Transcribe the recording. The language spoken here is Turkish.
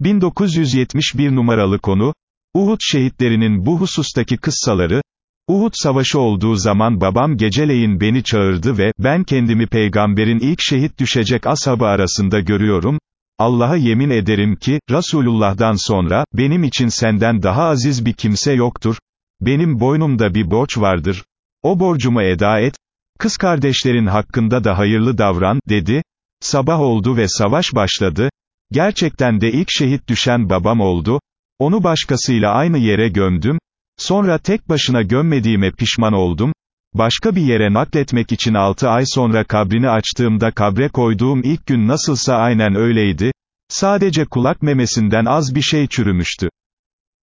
1971 numaralı konu, Uhud şehitlerinin bu husustaki kıssaları, Uhud savaşı olduğu zaman babam geceleyin beni çağırdı ve, ben kendimi peygamberin ilk şehit düşecek ashabı arasında görüyorum, Allah'a yemin ederim ki, Resulullah'dan sonra, benim için senden daha aziz bir kimse yoktur, benim boynumda bir borç vardır, o borcumu eda et, kız kardeşlerin hakkında da hayırlı davran, dedi, sabah oldu ve savaş başladı, gerçekten de ilk şehit düşen babam oldu, onu başkasıyla aynı yere gömdüm, sonra tek başına gömmediğime pişman oldum, başka bir yere nakletmek için altı ay sonra kabrini açtığımda kabre koyduğum ilk gün nasılsa aynen öyleydi, sadece kulak memesinden az bir şey çürümüştü.